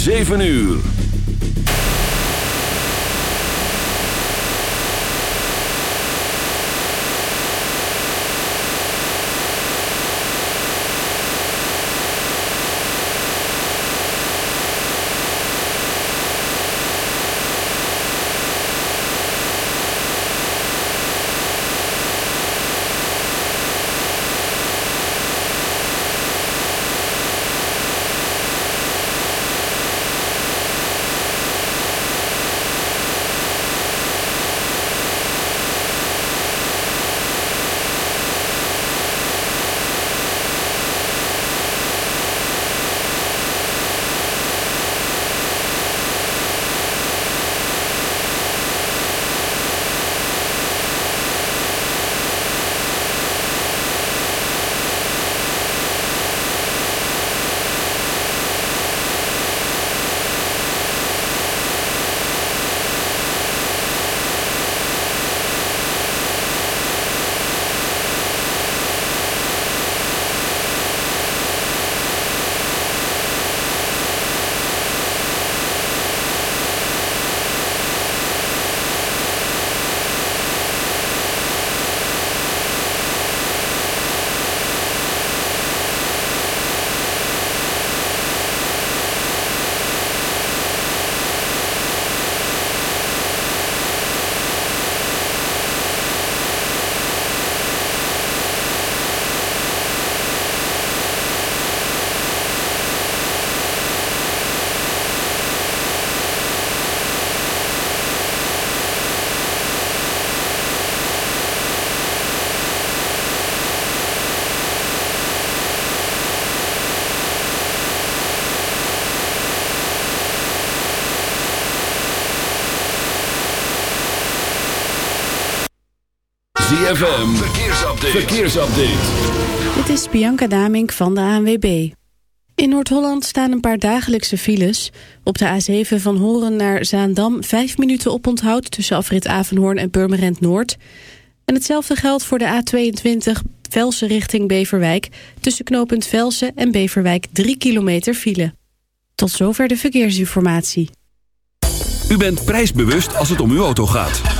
7 uur. ZFM, verkeersupdate. verkeersupdate. Dit is Bianca Damink van de ANWB. In Noord-Holland staan een paar dagelijkse files. Op de A7 van Horen naar Zaandam... vijf minuten oponthoud tussen afrit Avenhoorn en Purmerend Noord. En hetzelfde geldt voor de A22 Velsen richting Beverwijk... tussen knooppunt Velsen en Beverwijk 3 kilometer file. Tot zover de verkeersinformatie. U bent prijsbewust als het om uw auto gaat.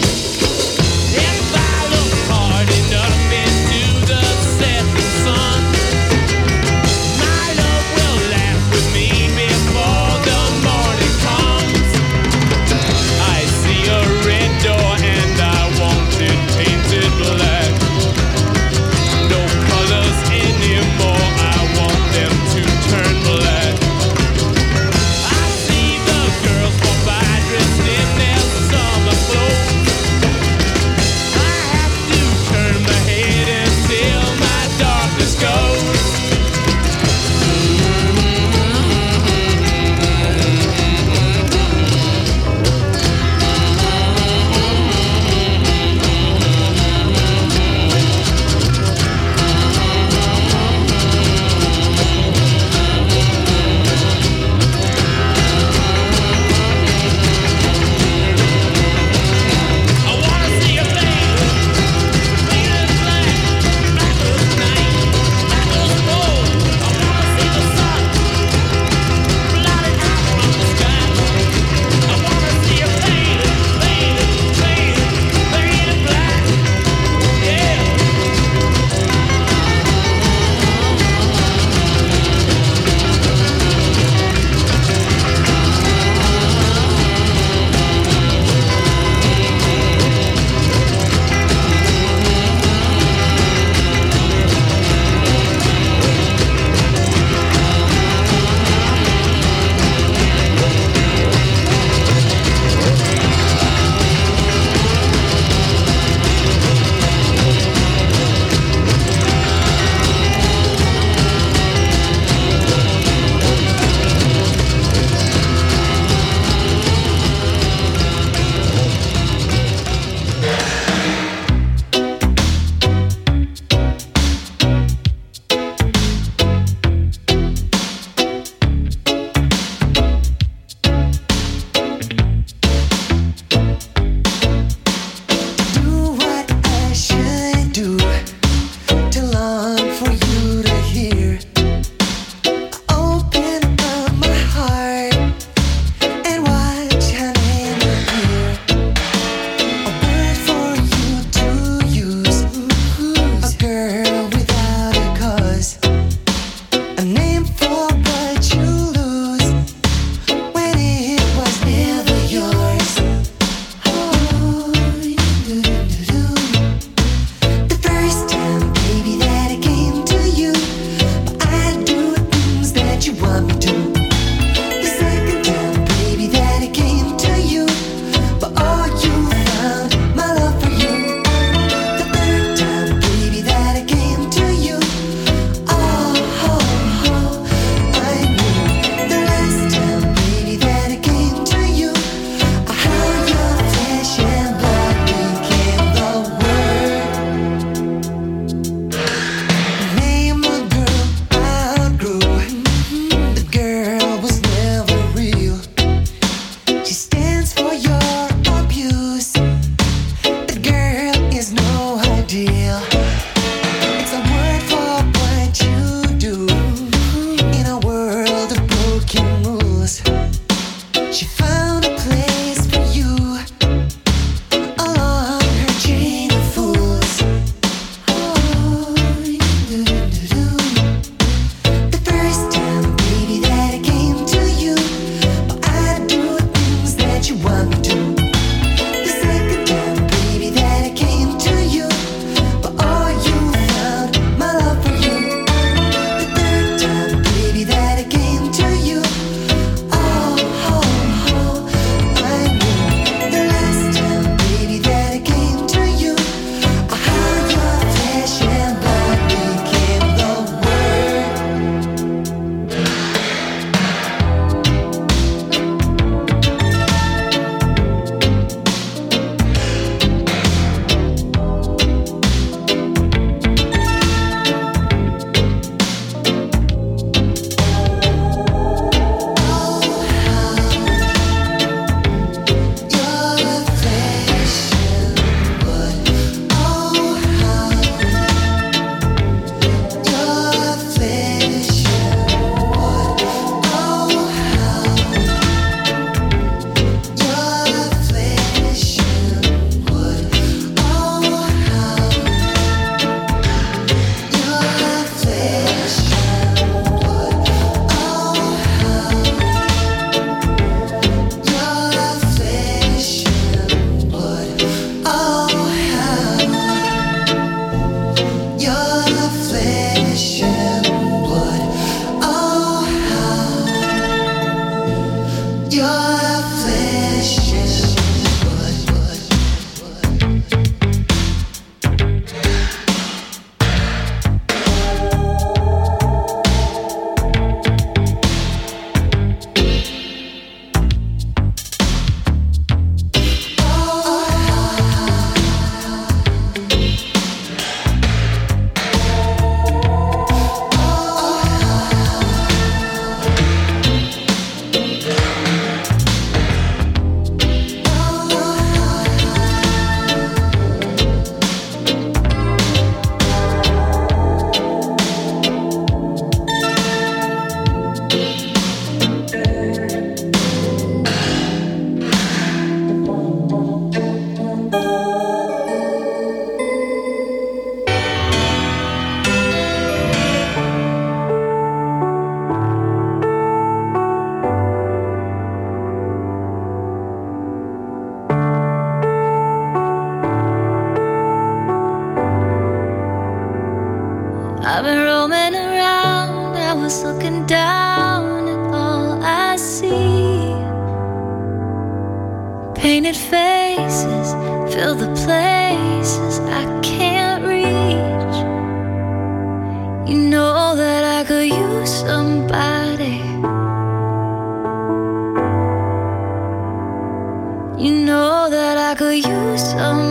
some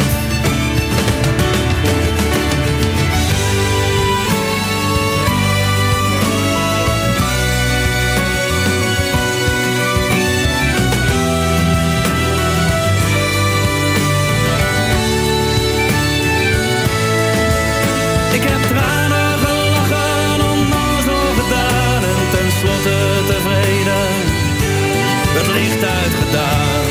Het licht uitgedaan.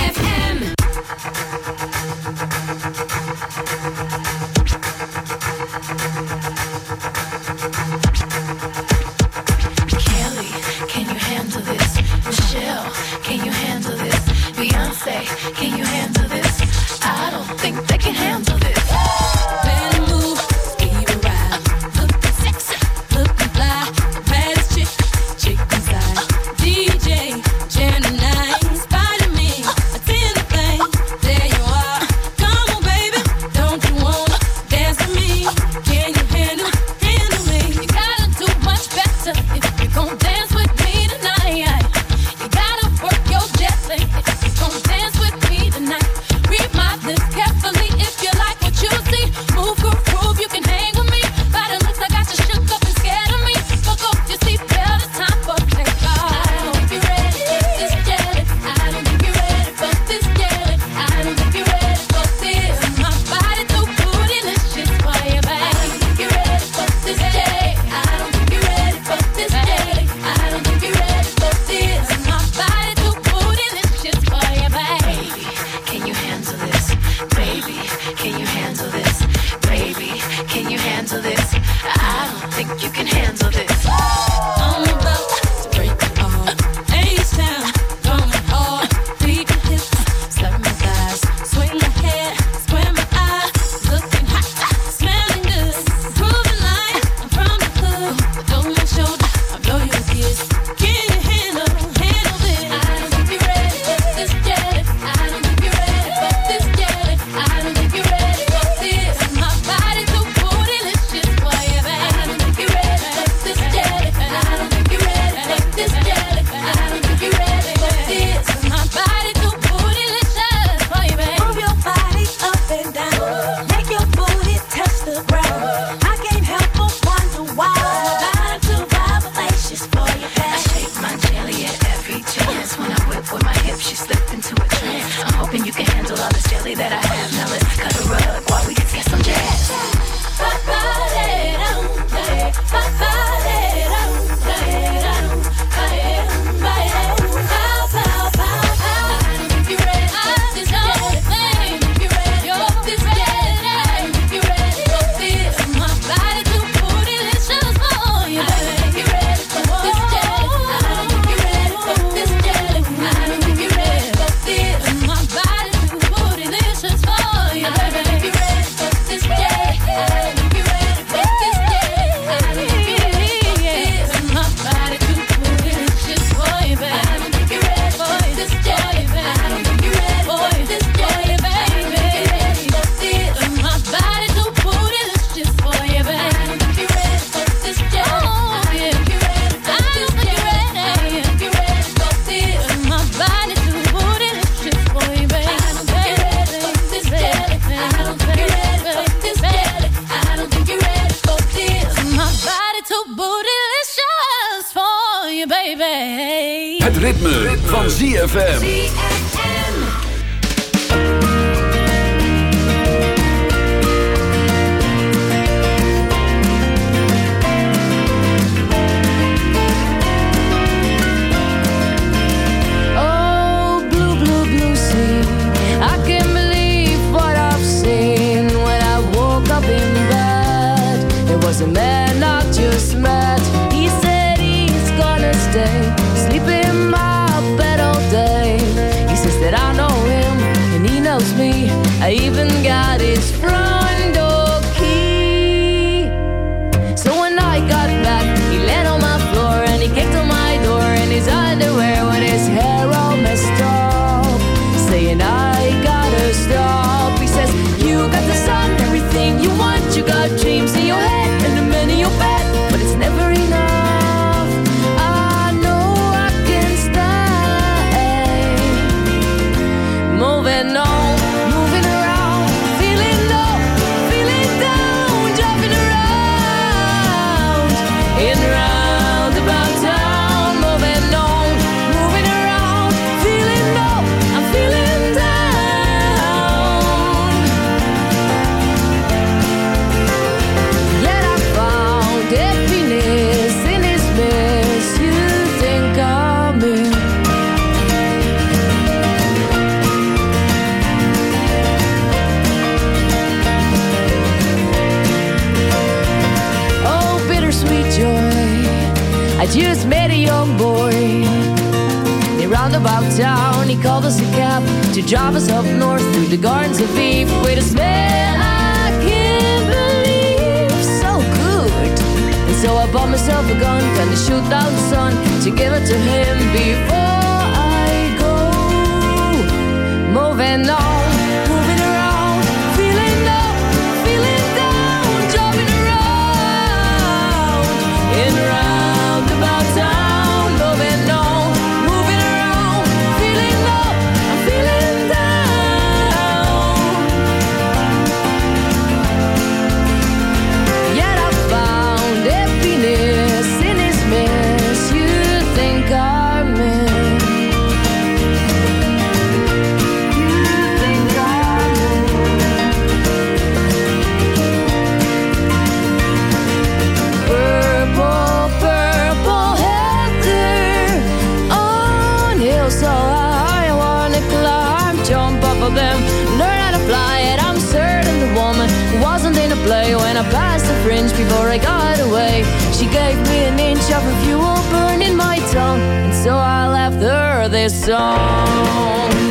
this song.